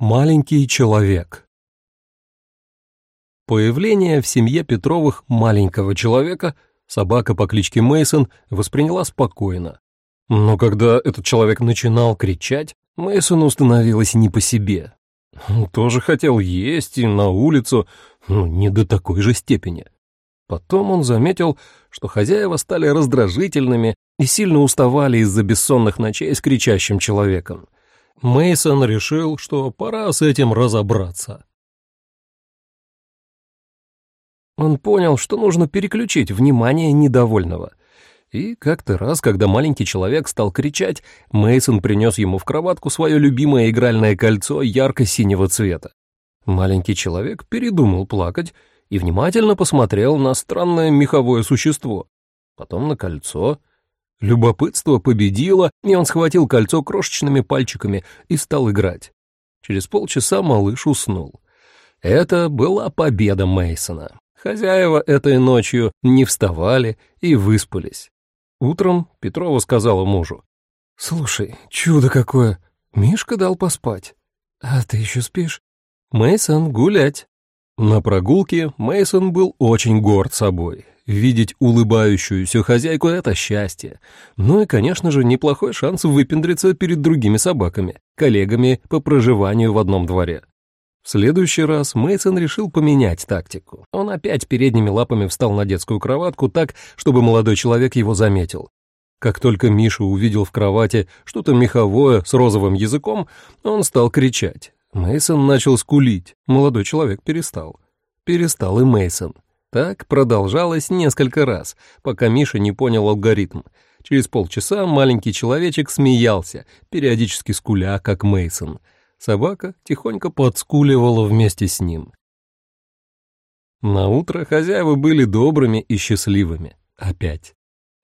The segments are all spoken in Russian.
Маленький человек Появление в семье Петровых маленького человека собака по кличке Мейсон восприняла спокойно. Но когда этот человек начинал кричать, Мейсону становилось не по себе. Он тоже хотел есть и на улицу, но не до такой же степени. Потом он заметил, что хозяева стали раздражительными и сильно уставали из-за бессонных ночей с кричащим человеком. Мейсон решил, что пора с этим разобраться. Он понял, что нужно переключить внимание недовольного. И как-то раз, когда маленький человек стал кричать, Мейсон принес ему в кроватку свое любимое игральное кольцо ярко-синего цвета. Маленький человек передумал плакать и внимательно посмотрел на странное меховое существо, потом на кольцо, Любопытство победило, и он схватил кольцо крошечными пальчиками и стал играть. Через полчаса малыш уснул. Это была победа Мейсона. Хозяева этой ночью не вставали и выспались. Утром Петрова сказала мужу. «Слушай, чудо какое! Мишка дал поспать. А ты еще спишь?» Мейсон гулять. На прогулке Мейсон был очень горд собой. Видеть улыбающуюся хозяйку — это счастье. Ну и, конечно же, неплохой шанс выпендриться перед другими собаками, коллегами по проживанию в одном дворе. В следующий раз Мейсон решил поменять тактику. Он опять передними лапами встал на детскую кроватку так, чтобы молодой человек его заметил. Как только Миша увидел в кровати что-то меховое с розовым языком, он стал кричать. Мейсон начал скулить. Молодой человек перестал. Перестал и Мейсон. Так продолжалось несколько раз, пока Миша не понял алгоритм. Через полчаса маленький человечек смеялся, периодически скуля, как Мейсон. Собака тихонько подскуливала вместе с ним. На утро хозяева были добрыми и счастливыми. Опять.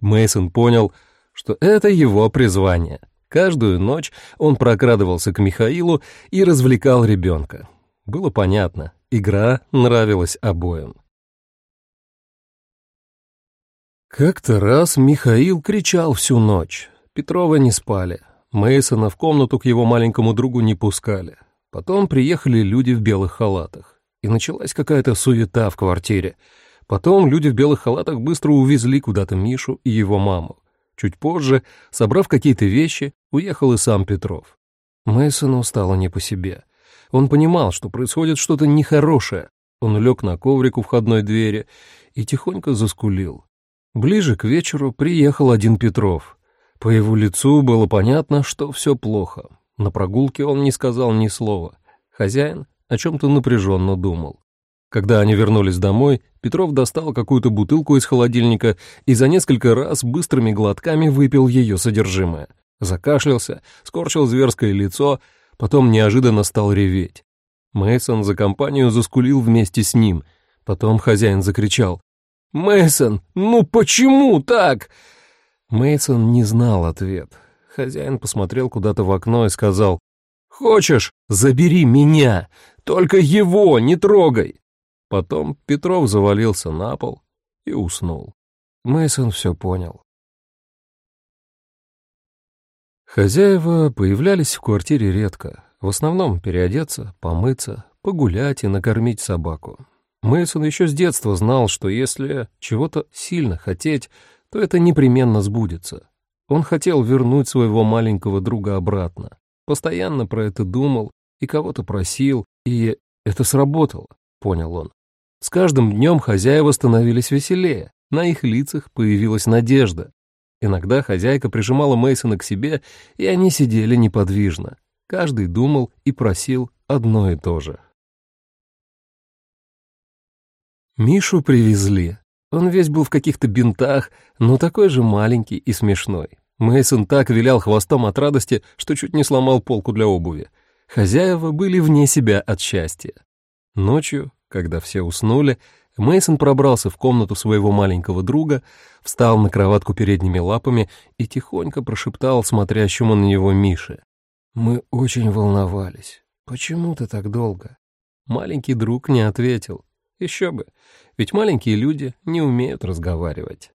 Мейсон понял, что это его призвание. Каждую ночь он прокрадывался к Михаилу и развлекал ребенка. Было понятно, игра нравилась обоим. Как-то раз Михаил кричал всю ночь. Петрова не спали. Мейсона в комнату к его маленькому другу не пускали. Потом приехали люди в белых халатах. И началась какая-то суета в квартире. Потом люди в белых халатах быстро увезли куда-то Мишу и его маму. Чуть позже, собрав какие-то вещи, уехал и сам Петров. Мейсону стало не по себе. Он понимал, что происходит что-то нехорошее. Он лег на коврик у входной двери и тихонько заскулил. Ближе к вечеру приехал один Петров. По его лицу было понятно, что все плохо. На прогулке он не сказал ни слова. Хозяин о чем-то напряженно думал. Когда они вернулись домой, Петров достал какую-то бутылку из холодильника и за несколько раз быстрыми глотками выпил ее содержимое. Закашлялся, скорчил зверское лицо, потом неожиданно стал реветь. Мейсон за компанию заскулил вместе с ним. Потом хозяин закричал Мейсон, ну почему так? Мейсон не знал ответ. Хозяин посмотрел куда-то в окно и сказал: "Хочешь, забери меня, только его не трогай". Потом Петров завалился на пол и уснул. Мейсон все понял. Хозяева появлялись в квартире редко, в основном переодеться, помыться, погулять и накормить собаку. Мейсон еще с детства знал, что если чего-то сильно хотеть, то это непременно сбудется. Он хотел вернуть своего маленького друга обратно. Постоянно про это думал и кого-то просил, и это сработало, понял он. С каждым днем хозяева становились веселее, на их лицах появилась надежда. Иногда хозяйка прижимала Мейсона к себе, и они сидели неподвижно. Каждый думал и просил одно и то же. Мишу привезли. Он весь был в каких-то бинтах, но такой же маленький и смешной. Мейсон так вилял хвостом от радости, что чуть не сломал полку для обуви. Хозяева были вне себя от счастья. Ночью, когда все уснули, Мейсон пробрался в комнату своего маленького друга, встал на кроватку передними лапами и тихонько прошептал смотрящему на него Мише. «Мы очень волновались. Почему ты так долго?» Маленький друг не ответил. Еще бы, ведь маленькие люди не умеют разговаривать.